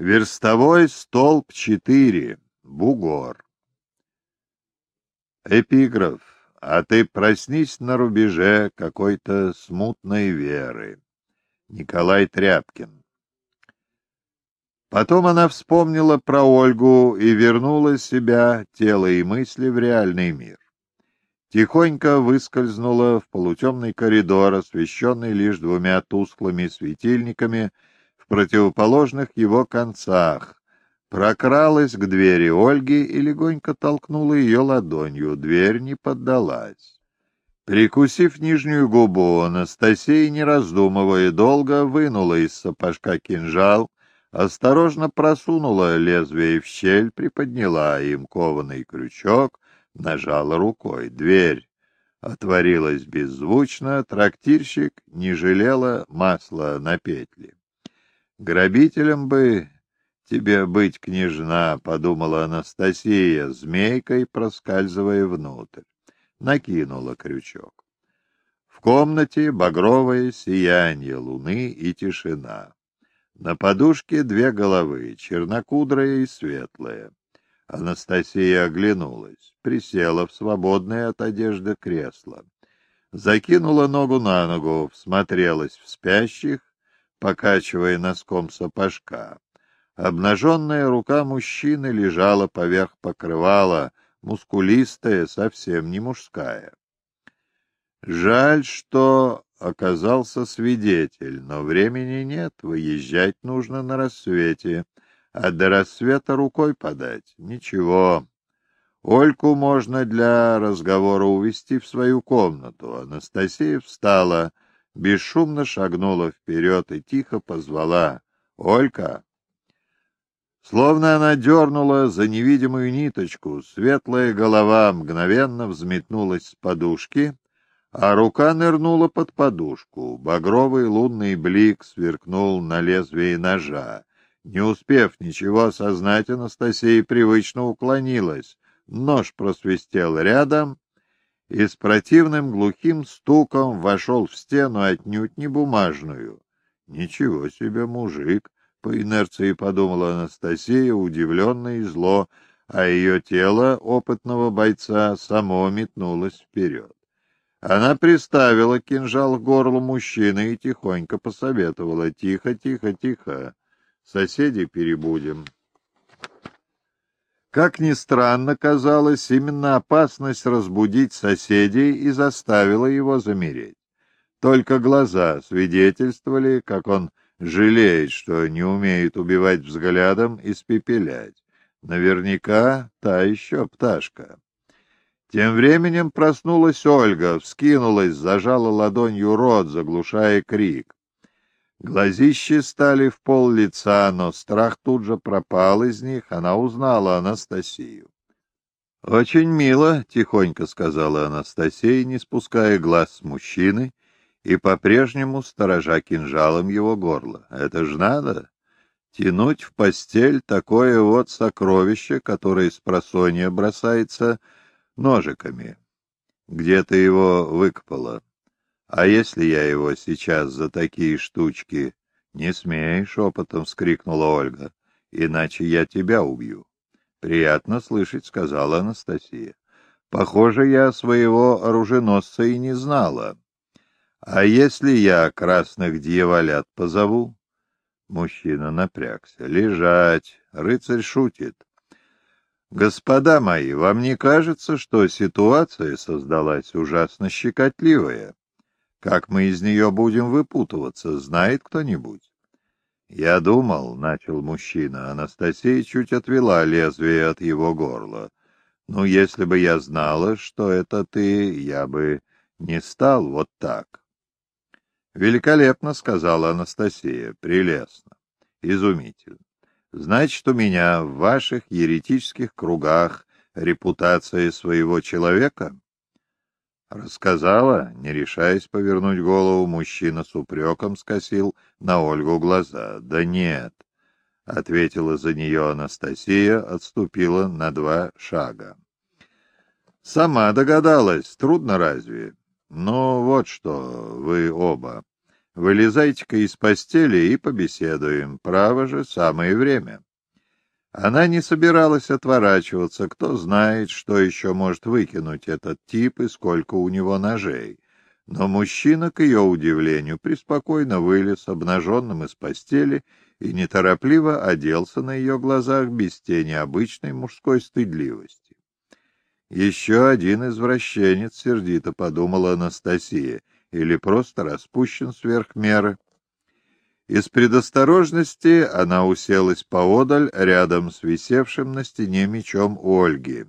Верстовой столб 4. Бугор. Эпиграф. А ты проснись на рубеже какой-то смутной веры. Николай Тряпкин. Потом она вспомнила про Ольгу и вернула себя, тело и мысли в реальный мир. Тихонько выскользнула в полутемный коридор, освещенный лишь двумя тусклыми светильниками противоположных его концах, прокралась к двери Ольги и легонько толкнула ее ладонью. Дверь не поддалась. Прикусив нижнюю губу, Анастасия, не раздумывая долго, вынула из сапожка кинжал, осторожно просунула лезвие в щель, приподняла им кованый крючок, нажала рукой. Дверь отворилась беззвучно, трактирщик не жалела масла на петли. Грабителем бы тебе быть, княжна, — подумала Анастасия, змейкой проскальзывая внутрь. Накинула крючок. В комнате багровое сияние луны и тишина. На подушке две головы, чернокудрая и светлая. Анастасия оглянулась, присела в свободное от одежды кресло. Закинула ногу на ногу, всмотрелась в спящих, покачивая носком сапожка. Обнаженная рука мужчины лежала поверх покрывала, мускулистая, совсем не мужская. Жаль, что оказался свидетель, но времени нет, выезжать нужно на рассвете, а до рассвета рукой подать. Ничего. Ольку можно для разговора увести в свою комнату. Анастасия встала, бесшумно шагнула вперед и тихо позвала. «Олька!» Словно она дернула за невидимую ниточку, светлая голова мгновенно взметнулась с подушки — а рука нырнула под подушку. Багровый лунный блик сверкнул на лезвие ножа. Не успев ничего осознать, Анастасия привычно уклонилась. Нож просвистел рядом и с противным глухим стуком вошел в стену отнюдь не бумажную. «Ничего себе мужик!» — по инерции подумала Анастасия, удивленно и зло, а ее тело опытного бойца само метнулось вперед. Она приставила кинжал к горлу мужчины и тихонько посоветовала. «Тихо, тихо, тихо. Соседи перебудем». Как ни странно казалось, именно опасность разбудить соседей и заставила его замереть. Только глаза свидетельствовали, как он жалеет, что не умеет убивать взглядом и спепелять. Наверняка та еще пташка. Тем временем проснулась Ольга, вскинулась, зажала ладонью рот, заглушая крик. Глазищи стали в пол лица, но страх тут же пропал из них, она узнала Анастасию. «Очень мило», — тихонько сказала Анастасия, не спуская глаз с мужчины и по-прежнему сторожа кинжалом его горло. «Это ж надо! Тянуть в постель такое вот сокровище, которое с просонья бросается ножиками. Где ты его выкопала? А если я его сейчас за такие штучки... Не смей, шепотом вскрикнула Ольга, иначе я тебя убью. Приятно слышать, сказала Анастасия. Похоже, я своего оруженосца и не знала. А если я красных дьяволят позову? Мужчина напрягся. Лежать. Рыцарь шутит. Господа мои, вам не кажется, что ситуация создалась ужасно щекотливая? Как мы из нее будем выпутываться, знает кто-нибудь? Я думал, — начал мужчина, — Анастасия чуть отвела лезвие от его горла. Ну, если бы я знала, что это ты, я бы не стал вот так. Великолепно, — сказала Анастасия, — прелестно, изумительно. Значит, у меня в ваших еретических кругах репутация своего человека? Рассказала, не решаясь повернуть голову, мужчина с упреком скосил на Ольгу глаза. Да нет, — ответила за нее Анастасия, отступила на два шага. Сама догадалась, трудно разве? Ну, вот что, вы оба. Вылезайте-ка из постели и побеседуем. Право же, самое время. Она не собиралась отворачиваться, кто знает, что еще может выкинуть этот тип и сколько у него ножей. Но мужчина, к ее удивлению, преспокойно вылез обнаженным из постели и неторопливо оделся на ее глазах без тени обычной мужской стыдливости. Еще один извращенец, сердито подумала Анастасия, или просто распущен сверх меры. Из предосторожности она уселась поодаль рядом с висевшим на стене мечом Ольги,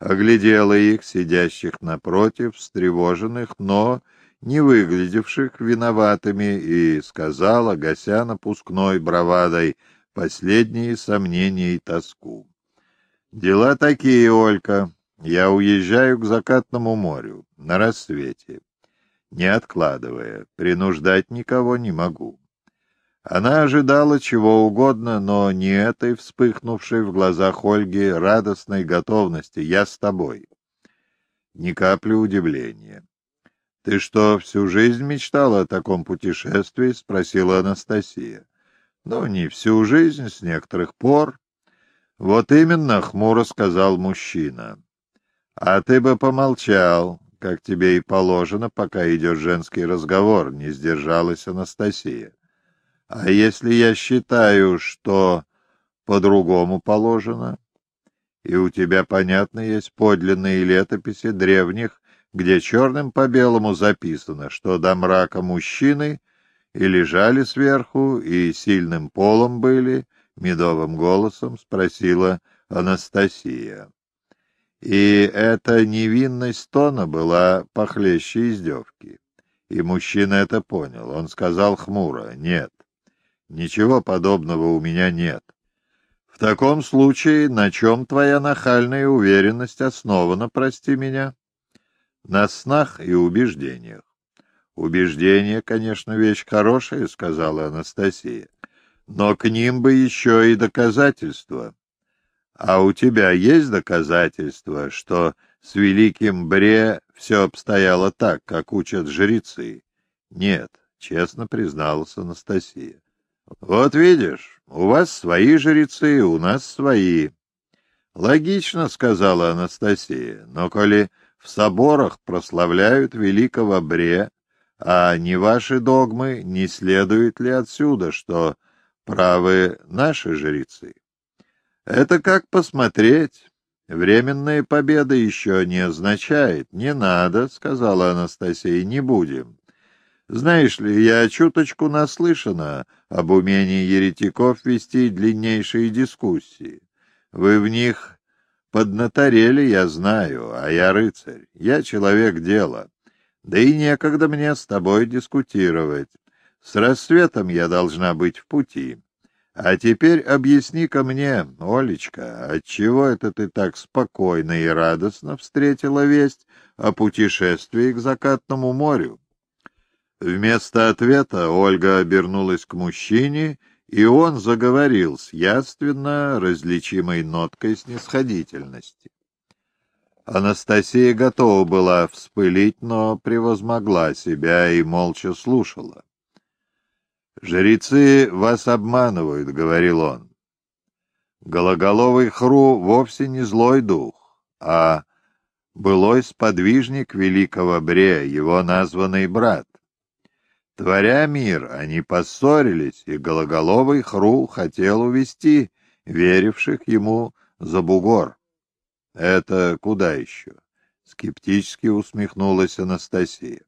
оглядела их, сидящих напротив, встревоженных, но не выглядевших виноватыми, и сказала, гася напускной бравадой, последние сомнения и тоску. «Дела такие, Олька. Я уезжаю к закатному морю на рассвете, не откладывая, принуждать никого не могу». Она ожидала чего угодно, но не этой вспыхнувшей в глазах Ольги радостной готовности «я с тобой». Ни капли удивления. «Ты что, всю жизнь мечтала о таком путешествии?» — спросила Анастасия. «Ну, не всю жизнь, с некоторых пор». «Вот именно», — хмуро сказал мужчина. «А ты бы помолчал, как тебе и положено, пока идет женский разговор», — не сдержалась Анастасия. «А если я считаю, что по-другому положено?» И у тебя, понятно, есть подлинные летописи древних где черным по белому записано, что до мрака мужчины и лежали сверху, и сильным полом были, медовым голосом спросила Анастасия. И эта невинность тона была похлеще издевки. И мужчина это понял. Он сказал хмуро, «Нет, ничего подобного у меня нет». «В таком случае на чем твоя нахальная уверенность основана, прости меня?» на снах и убеждениях. Убеждения, конечно, вещь хорошая, сказала Анастасия, но к ним бы еще и доказательства. А у тебя есть доказательства, что с великим Бре все обстояло так, как учат жрецы? Нет, честно призналась Анастасия. Вот видишь, у вас свои жрецы, у нас свои. Логично, сказала Анастасия, но коли в соборах прославляют великого Бре, а не ваши догмы, не следует ли отсюда, что правы наши жрецы? Это как посмотреть. Временная победа еще не означает. Не надо, сказала Анастасия, не будем. Знаешь ли, я чуточку наслышана об умении еретиков вести длиннейшие дискуссии. Вы в них Поднаторели, я знаю, а я рыцарь, я человек дела. Да и некогда мне с тобой дискутировать. С рассветом я должна быть в пути. А теперь объясни-ка мне, Олечка, отчего это ты так спокойно и радостно встретила весть о путешествии к закатному морю? Вместо ответа Ольга обернулась к мужчине и он заговорил с яственно различимой ноткой снисходительности. Анастасия готова была вспылить, но превозмогла себя и молча слушала. «Жрецы вас обманывают», — говорил он. Гологоловый Хру вовсе не злой дух, а былой сподвижник великого Бре, его названный брат. Творя мир, они поссорились, и гологоловый Хру хотел увести веривших ему за бугор. Это куда еще? Скептически усмехнулась Анастасия.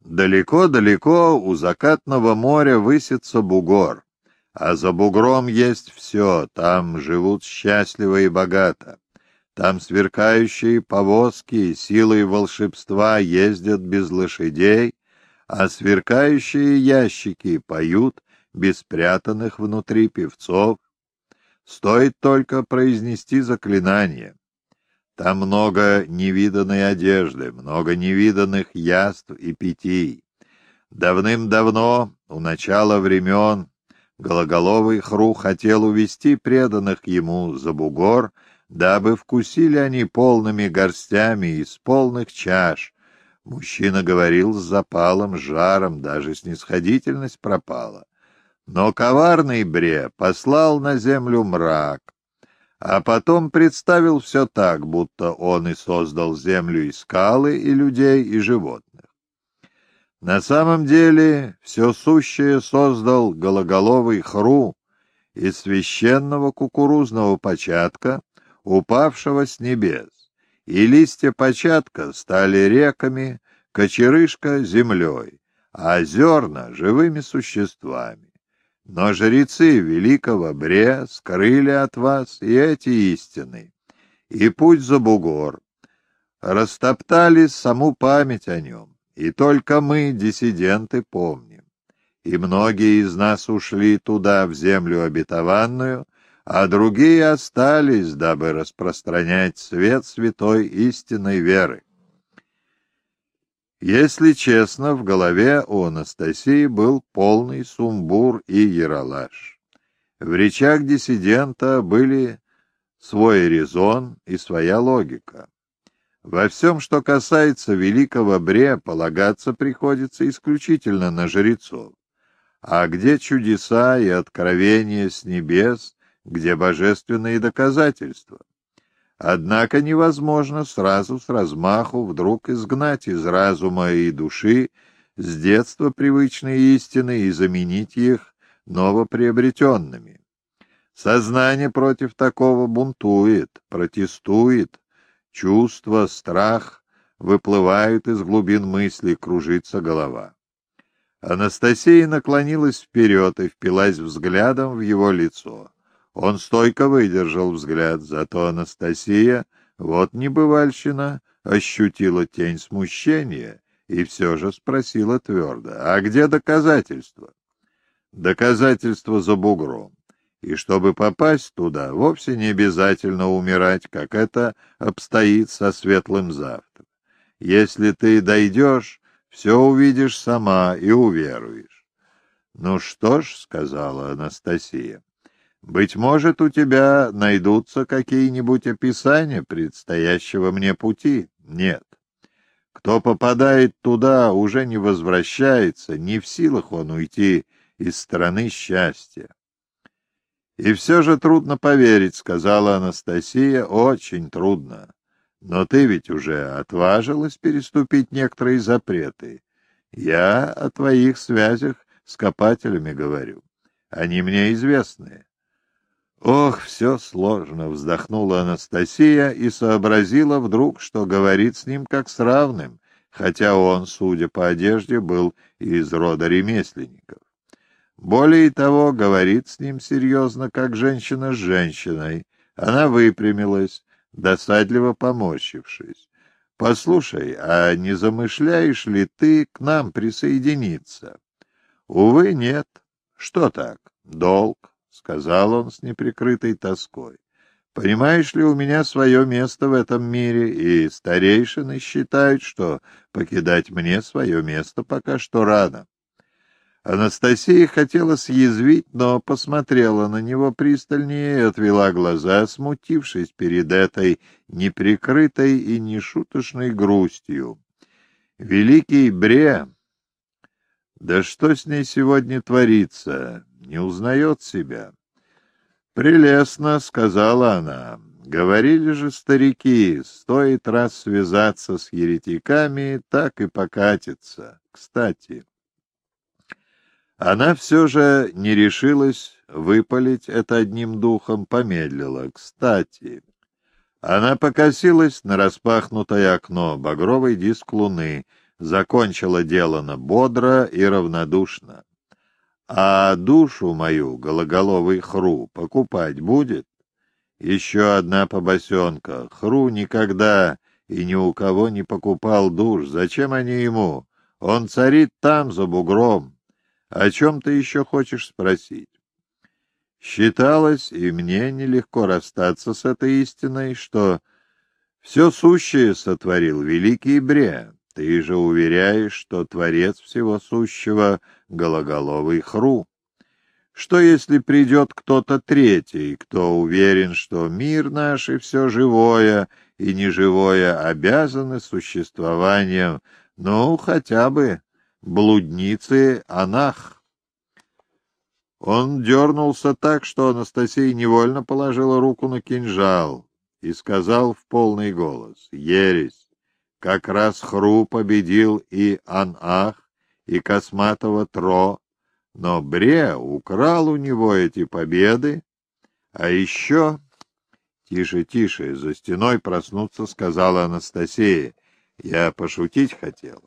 Далеко-далеко у закатного моря высится бугор, а за бугром есть все, там живут счастливо и богато. Там сверкающие повозки силой волшебства ездят без лошадей, а сверкающие ящики поют без спрятанных внутри певцов. Стоит только произнести заклинание. Там много невиданной одежды, много невиданных яств и питий. Давным-давно, у начала времен, гологоловый Хру хотел увести преданных ему за бугор, дабы вкусили они полными горстями из полных чаш, Мужчина говорил с запалом, жаром, даже снисходительность пропала. Но коварный Бре послал на землю мрак, а потом представил все так, будто он и создал землю и скалы, и людей, и животных. На самом деле все сущее создал гологоловый хру из священного кукурузного початка, упавшего с небес, и листья початка стали реками, кочерышка — землей, а зерна — живыми существами. Но жрецы великого Бре скрыли от вас и эти истины, и путь за бугор, растоптали саму память о нем, и только мы, диссиденты, помним. И многие из нас ушли туда, в землю обетованную, а другие остались, дабы распространять свет святой истинной веры. Если честно, в голове у Анастасии был полный сумбур и яролаж. В речах диссидента были свой резон и своя логика. Во всем, что касается великого Бре, полагаться приходится исключительно на жрецов. А где чудеса и откровения с небес, где божественные доказательства? Однако невозможно сразу с размаху вдруг изгнать из разума и души с детства привычные истины и заменить их новоприобретенными. Сознание против такого бунтует, протестует, чувство, страх выплывают из глубин мысли, кружится голова. Анастасия наклонилась вперед и впилась взглядом в его лицо. Он стойко выдержал взгляд, зато Анастасия, вот небывальщина, ощутила тень смущения и все же спросила твердо, а где доказательства? Доказательства за бугром. И чтобы попасть туда, вовсе не обязательно умирать, как это обстоит со светлым завтром. Если ты дойдешь, все увидишь сама и уверуешь. — Ну что ж, — сказала Анастасия, быть может, у тебя найдутся какие-нибудь описания предстоящего мне пути? Нет. Кто попадает туда, уже не возвращается, не в силах он уйти из страны счастья. И все же трудно поверить, сказала Анастасия, очень трудно. Но ты ведь уже отважилась переступить некоторые запреты. Я о твоих связях с копателями говорю. Они мне известны. Ох, все сложно, вздохнула Анастасия и сообразила вдруг, что говорит с ним как с равным, хотя он, судя по одежде, был из рода ремесленников. Более того, говорит с ним серьезно, как женщина с женщиной. Она выпрямилась, досадливо поморщившись. «Послушай, а не замышляешь ли ты к нам присоединиться?» «Увы, нет. Что так? Долг, — сказал он с неприкрытой тоской. «Понимаешь ли, у меня свое место в этом мире, и старейшины считают, что покидать мне свое место пока что рано». Анастасия хотела съязвить, но посмотрела на него пристальнее и отвела глаза, смутившись перед этой неприкрытой и нешуточной грустью. Великий Бре... Да что с ней сегодня творится? не узнает себя. «Прелестно», — сказала она. «Говорили же старики, стоит раз связаться с еретиками, так и покатиться. Кстати...» Она все же не решилась выпалить это одним духом, помедлила. «Кстати...» Она покосилась на распахнутое окно, багровый диск луны, закончила делано бодро и равнодушно. А душу мою гологоловый Хру покупать будет? Еще одна побосенка. Хру никогда и ни у кого не покупал душ. Зачем они ему? Он царит там, за бугром. О чем ты еще хочешь спросить? Считалось, и мне нелегко расстаться с этой истиной, что все сущее сотворил великий Бре, ты же уверяешь, что Творец Всего Сущего — гологоловый Хру. Что если придет кто-то третий, кто уверен, что мир наш и все живое и неживое обязаны существованием Ну, хотя бы блудницы Анах. Он дернулся так, что Анастасия невольно положила руку на кинжал и сказал в полный голос, «Ересь, как раз Хру победил и Анах, и Косматого Тро, но Бре украл у него эти победы, а еще... «Тише, тише, за стеной проснуться», — сказала Анастасия. «Я пошутить хотела».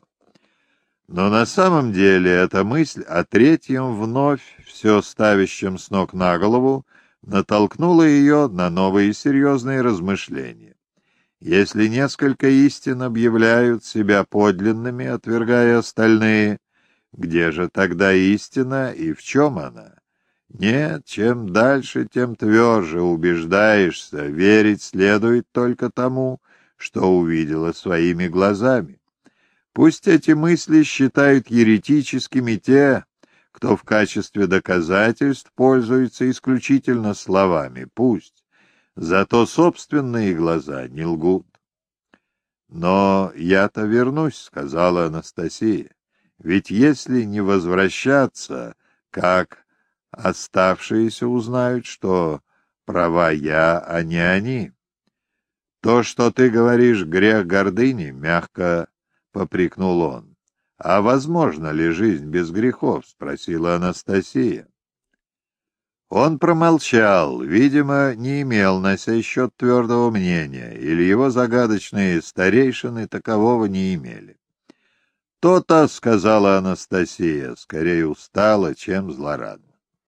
Но на самом деле эта мысль о третьем вновь, все ставящем с ног на голову, натолкнула ее на новые серьезные размышления. Если несколько истин объявляют себя подлинными, отвергая остальные, где же тогда истина и в чем она? Нет, чем дальше, тем тверже убеждаешься, верить следует только тому, что увидела своими глазами. Пусть эти мысли считают еретическими те, кто в качестве доказательств пользуется исключительно словами, пусть, зато собственные глаза не лгут. «Но я-то вернусь», — сказала Анастасия. Ведь если не возвращаться, как оставшиеся узнают, что права я, а не они? То, что ты говоришь, грех гордыни, мягко попрекнул он. А возможно ли жизнь без грехов? спросила Анастасия. Он промолчал, видимо, не имел на сей счет твердого мнения, или его загадочные старейшины такового не имели. «То-то», — сказала Анастасия, скорее устала, чем злорадна.